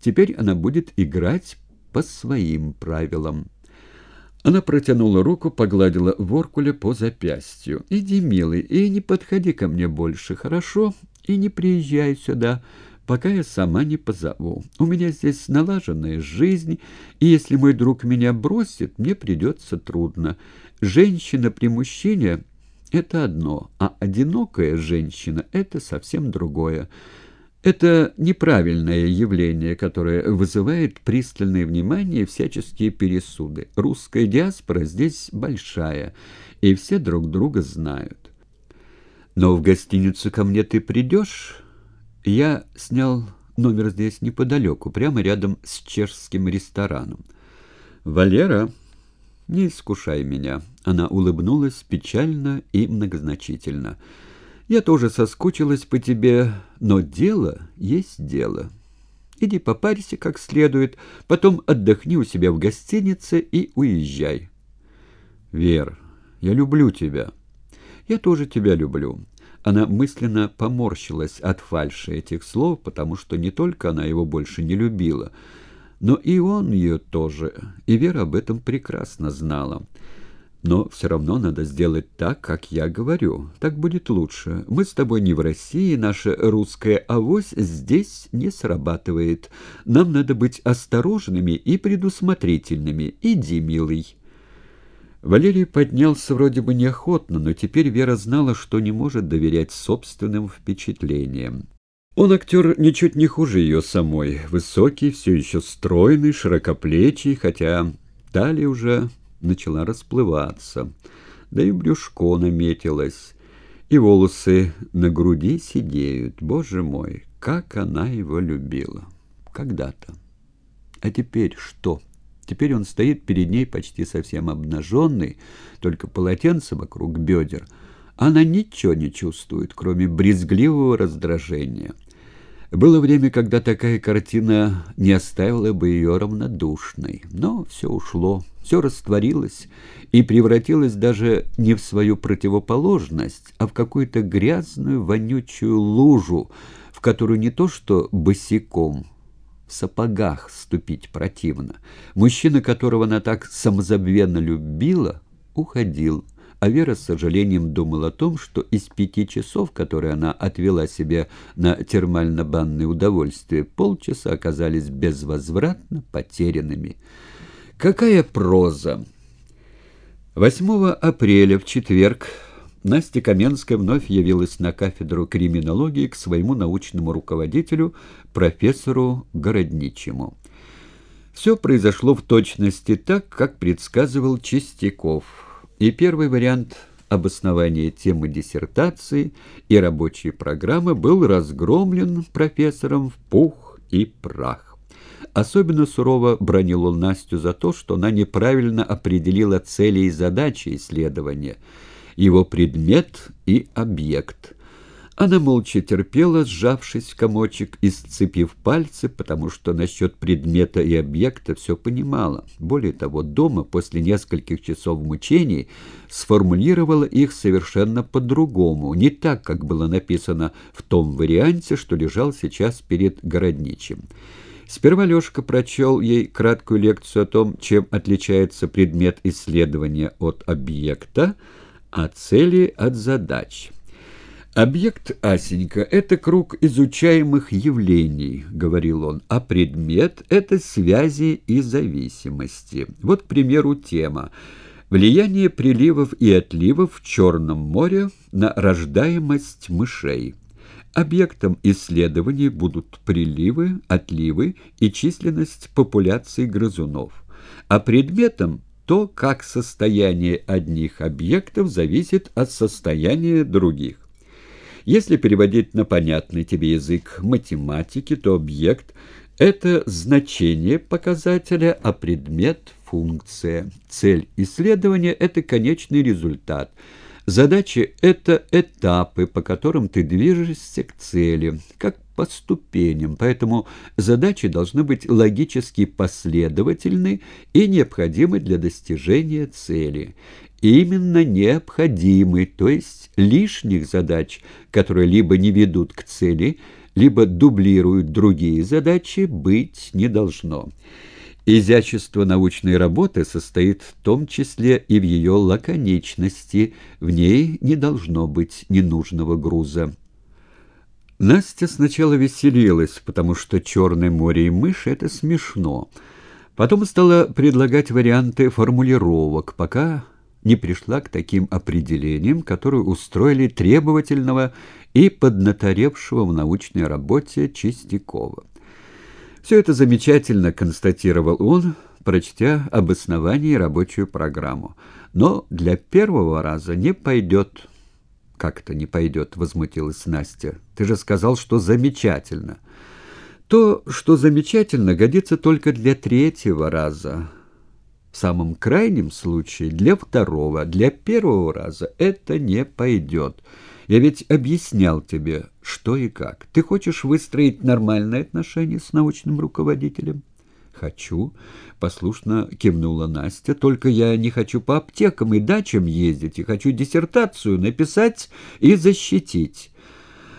Теперь она будет играть по своим правилам. Она протянула руку, погладила Воркуля по запястью. «Иди, милый, и не подходи ко мне больше, хорошо? И не приезжай сюда, пока я сама не позову. У меня здесь налаженная жизнь, и если мой друг меня бросит, мне придется трудно. Женщина при мужчине — это одно, а одинокая женщина — это совсем другое». Это неправильное явление, которое вызывает пристальное внимание и всяческие пересуды. Русская диаспора здесь большая, и все друг друга знают. Но в гостиницу ко мне ты придешь? Я снял номер здесь неподалеку, прямо рядом с чешским рестораном. «Валера, не искушай меня». Она улыбнулась печально и многозначительно. Я тоже соскучилась по тебе, но дело есть дело. Иди попарься как следует, потом отдохни у себя в гостинице и уезжай. Вер, я люблю тебя. Я тоже тебя люблю. Она мысленно поморщилась от фальши этих слов, потому что не только она его больше не любила, но и он ее тоже, и Вера об этом прекрасно знала. Но все равно надо сделать так, как я говорю. Так будет лучше. Мы с тобой не в России, наша русская авось здесь не срабатывает. Нам надо быть осторожными и предусмотрительными. Иди, милый». Валерий поднялся вроде бы неохотно, но теперь Вера знала, что не может доверять собственным впечатлениям. Он актер ничуть не хуже ее самой. Высокий, все еще стройный, широкоплечий, хотя талия уже начала расплываться, да и брюшко наметилось, и волосы на груди сидеют. Боже мой, как она его любила! Когда-то. А теперь что? Теперь он стоит перед ней почти совсем обнаженный, только полотенце вокруг бедер. Она ничего не чувствует, кроме брезгливого раздражения. Было время, когда такая картина не оставила бы ее равнодушной, но все ушло, все растворилось и превратилось даже не в свою противоположность, а в какую-то грязную, вонючую лужу, в которую не то что босиком, в сапогах ступить противно. Мужчина, которого она так самозабвенно любила, уходил, а Вера с сожалением думала о том, что из пяти часов, которые она отвела себе на термально-банное удовольствие, полчаса оказались безвозвратно потерянными. Какая проза! 8 апреля, в четверг, Настя Каменская вновь явилась на кафедру криминологии к своему научному руководителю, профессору Городничему. Все произошло в точности так, как предсказывал Чистяков – и первый вариант обоснования темы диссертации и рабочей программы был разгромлен профессором в пух и прах. Особенно сурово бронил он Настю за то, что она неправильно определила цели и задачи исследования, его предмет и объект – она молча терпела, сжавшись в комочек и сцепив пальцы, потому что насчет предмета и объекта все понимала. Более того, дома после нескольких часов мучений сформулировала их совершенно по-другому, не так, как было написано в том варианте, что лежал сейчас перед городничим. Сперва Лешка прочел ей краткую лекцию о том, чем отличается предмет исследования от объекта, а цели от задач. «Объект, Асенька, — это круг изучаемых явлений, — говорил он, — а предмет — это связи и зависимости. Вот, к примеру, тема «Влияние приливов и отливов в Черном море на рождаемость мышей». Объектом исследований будут приливы, отливы и численность популяции грызунов, а предметом — то, как состояние одних объектов зависит от состояния других. Если переводить на понятный тебе язык математики, то объект — это значение показателя, а предмет — функция. Цель исследования — это конечный результат. Задачи — это этапы, по которым ты движешься к цели, как по ступеням, поэтому задачи должны быть логически последовательны и необходимы для достижения цели именно необходимы, то есть лишних задач, которые либо не ведут к цели, либо дублируют другие задачи, быть не должно. Изящество научной работы состоит в том числе и в ее лаконичности, в ней не должно быть ненужного груза. Настя сначала веселилась, потому что «Черное море и мышь» — это смешно. Потом стала предлагать варианты формулировок, пока не пришла к таким определениям, которые устроили требовательного и поднаторевшего в научной работе Чистякова. Все это замечательно констатировал он, прочтя об основании рабочую программу. Но для первого раза не пойдет. Как это не пойдет, возмутилась Настя. Ты же сказал, что замечательно. То, что замечательно, годится только для третьего раза. В самом крайнем случае для второго, для первого раза это не пойдет. Я ведь объяснял тебе, что и как. Ты хочешь выстроить нормальные отношения с научным руководителем? «Хочу», — послушно кивнула Настя, «только я не хочу по аптекам и дачам ездить, и хочу диссертацию написать и защитить».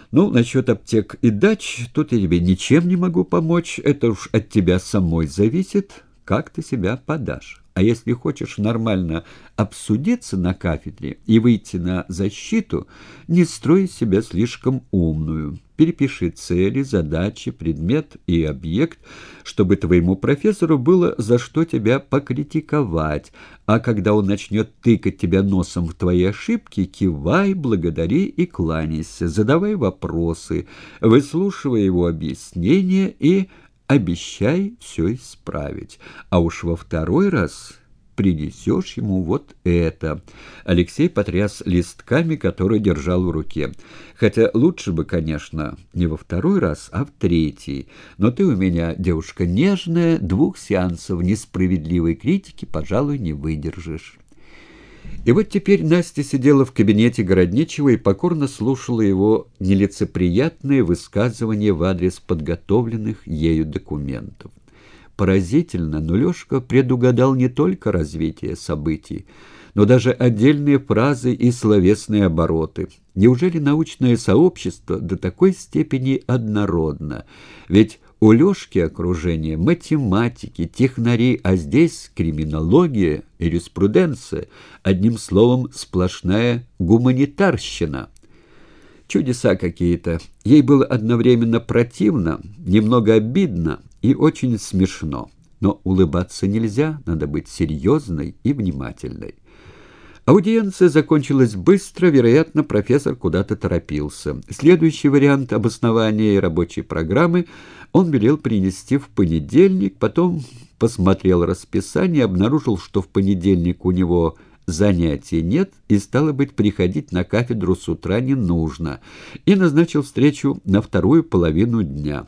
«Ну, насчет аптек и дач, тут я тебе ничем не могу помочь, это уж от тебя самой зависит, как ты себя подашь». А если хочешь нормально обсудиться на кафедре и выйти на защиту, не строй себя слишком умную. Перепиши цели, задачи, предмет и объект, чтобы твоему профессору было за что тебя покритиковать. А когда он начнет тыкать тебя носом в твои ошибки, кивай, благодари и кланяйся, задавай вопросы, выслушивай его объяснения и обещай все исправить. А уж во второй раз принесешь ему вот это». Алексей потряс листками, которые держал в руке. «Хотя лучше бы, конечно, не во второй раз, а в третий. Но ты у меня девушка нежная, двух сеансов несправедливой критики, пожалуй, не выдержишь». И вот теперь Настя сидела в кабинете Городничего и покорно слушала его нелицеприятные высказывания в адрес подготовленных ею документов. Поразительно, но Лешка предугадал не только развитие событий, но даже отдельные фразы и словесные обороты. Неужели научное сообщество до такой степени однородно? Ведь у Лешки окружение математики, технари, а здесь криминология, юриспруденция, одним словом, сплошная гуманитарщина. Чудеса какие-то. Ей было одновременно противно, немного обидно и очень смешно. Но улыбаться нельзя, надо быть серьезной и внимательной. Аудиенция закончилась быстро, вероятно, профессор куда-то торопился. Следующий вариант обоснования рабочей программы он велел принести в понедельник, потом посмотрел расписание, обнаружил, что в понедельник у него занятий нет и, стало быть, приходить на кафедру с утра не нужно, и назначил встречу на вторую половину дня.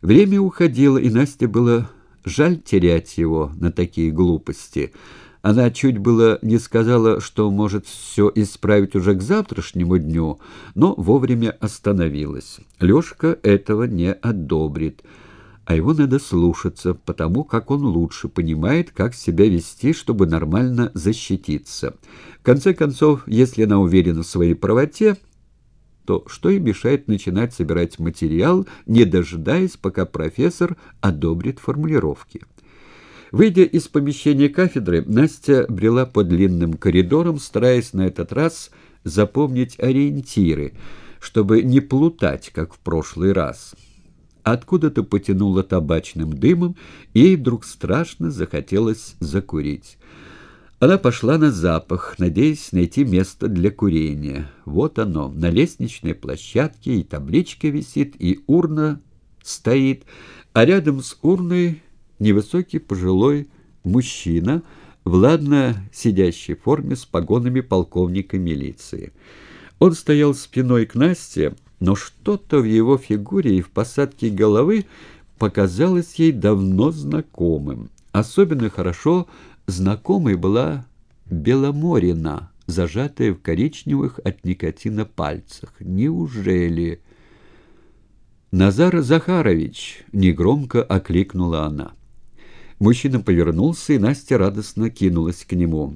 Время уходило, и Насте было жаль терять его на такие глупости – она чуть было не сказала, что может все исправить уже к завтрашнему дню, но вовремя остановилась. Лешка этого не одобрит, а его надо слушаться, потому как он лучше понимает, как себя вести, чтобы нормально защититься. В конце концов, если она уверена в своей правоте, то что и мешает начинать собирать материал, не дожидаясь, пока профессор одобрит формулировки. Выйдя из помещения кафедры, Настя брела по длинным коридорам, стараясь на этот раз запомнить ориентиры, чтобы не плутать, как в прошлый раз. Откуда-то потянуло табачным дымом, и ей вдруг страшно захотелось закурить. Она пошла на запах, надеясь найти место для курения. Вот оно, на лестничной площадке и табличка висит, и урна стоит, а рядом с урной невысокий пожилой мужчина в ладно сидящей форме с погонами полковника милиции. Он стоял спиной к Насте, но что-то в его фигуре и в посадке головы показалось ей давно знакомым. Особенно хорошо знакомой была Беломорина, зажатая в коричневых от никотина пальцах. Неужели... «Назар Захарович!» — негромко окликнула она. Мужчина повернулся, и Настя радостно кинулась к нему.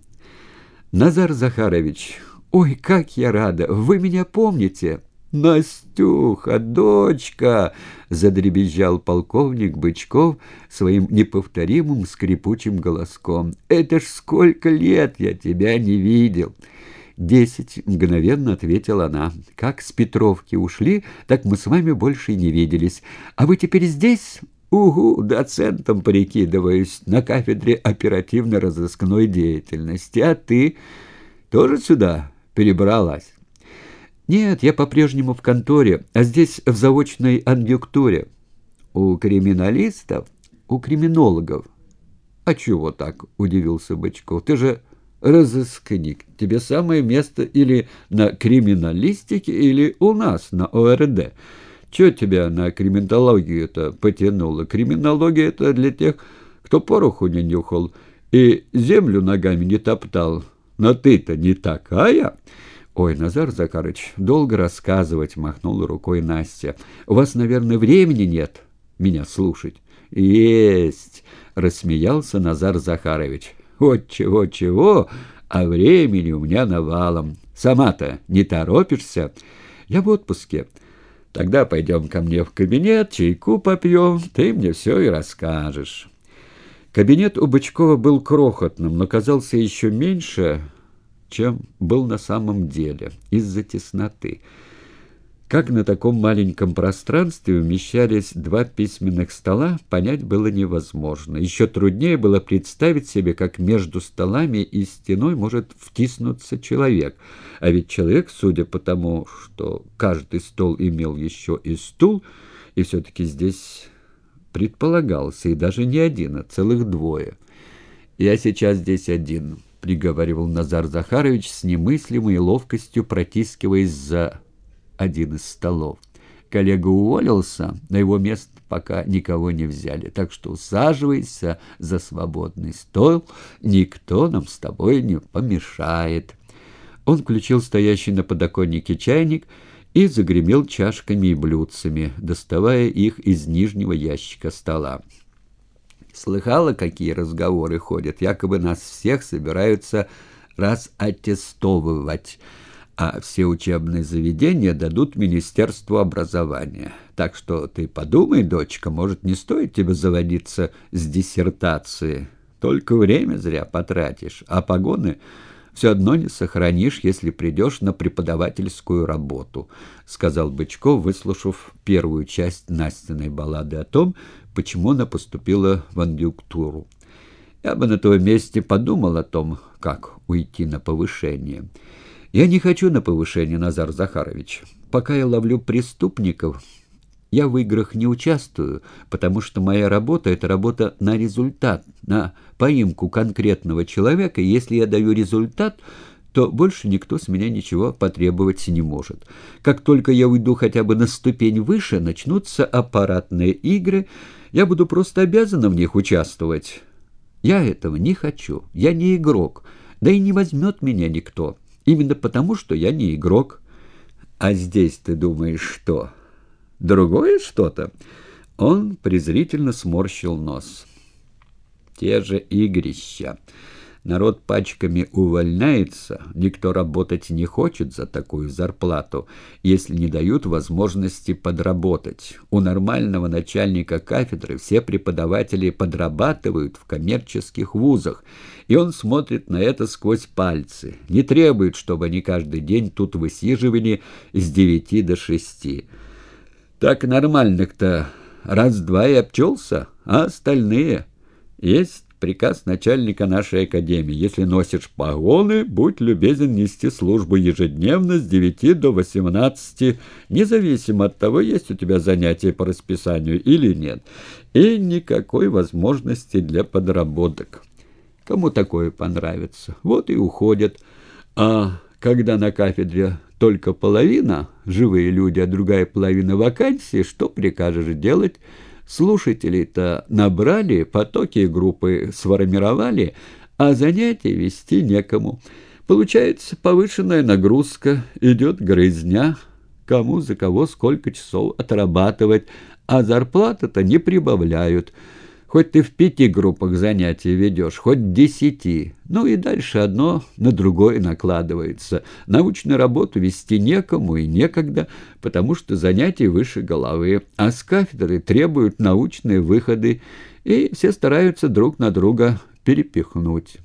«Назар Захарович, ой, как я рада! Вы меня помните?» «Настюха, дочка!» — задребезжал полковник Бычков своим неповторимым скрипучим голоском. «Это ж сколько лет я тебя не видел!» «Десять», — мгновенно ответила она. «Как с Петровки ушли, так мы с вами больше и не виделись. А вы теперь здесь?» «Угу, доцентом прикидываюсь на кафедре оперативно-розыскной деятельности. А ты тоже сюда перебралась?» «Нет, я по-прежнему в конторе, а здесь в заочной анъюнктуре». «У криминалистов? У криминологов?» «А чего так?» — удивился Бычков. «Ты же разыскник. Тебе самое место или на криминалистике, или у нас на ОРД. Чего тебя на криминологию-то потянуло? Криминология — это для тех, кто пороху не нюхал и землю ногами не топтал. Но ты-то не такая!» «Ой, Назар Захарыч, долго рассказывать», — махнула рукой Настя. «У вас, наверное, времени нет меня слушать?» «Есть!» — рассмеялся Назар Захарович. Вот чего-чего, а времени у меня навалом. Сама-то не торопишься? Я в отпуске. Тогда пойдем ко мне в кабинет, чайку попьем, ты мне все и расскажешь». Кабинет у Бычкова был крохотным, но казался еще меньше, чем был на самом деле, из-за тесноты. Как на таком маленьком пространстве умещались два письменных стола, понять было невозможно. Еще труднее было представить себе, как между столами и стеной может втиснуться человек. А ведь человек, судя по тому, что каждый стол имел еще и стул, и все-таки здесь предполагался, и даже не один, а целых двое. «Я сейчас здесь один», — приговаривал Назар Захарович с немыслимой ловкостью, протискиваясь за один из столов. Коллега уволился, на его место пока никого не взяли, так что усаживайся за свободный стол, никто нам с тобой не помешает. Он включил стоящий на подоконнике чайник и загремел чашками и блюдцами, доставая их из нижнего ящика стола. Слыхала, какие разговоры ходят? Якобы нас всех собираются разаттестовывать а все учебные заведения дадут Министерству образования. Так что ты подумай, дочка, может, не стоит тебе заводиться с диссертацией. Только время зря потратишь, а погоны все одно не сохранишь, если придешь на преподавательскую работу», — сказал Бычков, выслушав первую часть Настиной баллады о том, почему она поступила в андюктуру. «Я бы на твоем месте подумал о том, как уйти на повышение». Я не хочу на повышение, Назар Захарович. Пока я ловлю преступников, я в играх не участвую, потому что моя работа — это работа на результат, на поимку конкретного человека. Если я даю результат, то больше никто с меня ничего потребовать не может. Как только я уйду хотя бы на ступень выше, начнутся аппаратные игры, я буду просто обязана в них участвовать. Я этого не хочу, я не игрок, да и не возьмет меня никто». Именно потому, что я не игрок. А здесь ты думаешь, что? Другое что-то?» Он презрительно сморщил нос. «Те же игрища». Народ пачками увольняется, никто работать не хочет за такую зарплату, если не дают возможности подработать. У нормального начальника кафедры все преподаватели подрабатывают в коммерческих вузах, и он смотрит на это сквозь пальцы, не требует, чтобы они каждый день тут высиживали с девяти до шести. Так нормальных-то раз-два и обчелся, а остальные есть приказ начальника нашей академии. Если носишь погоны, будь любезен нести службу ежедневно с 9 до 18, независимо от того, есть у тебя занятия по расписанию или нет. И никакой возможности для подработок. Кому такое понравится, вот и уходят. А когда на кафедре только половина живые люди, а другая половина вакансии, что прикажешь делать – Слушателей-то набрали, потоки группы сформировали, а занятия вести некому. Получается повышенная нагрузка, идет грызня, кому за кого сколько часов отрабатывать, а зарплаты-то не прибавляют. Хоть ты в пяти группах занятий ведешь, хоть десяти. Ну и дальше одно на другое накладывается. Научную работу вести некому и некогда, потому что занятия выше головы. А с кафедры требуют научные выходы, и все стараются друг на друга перепихнуть.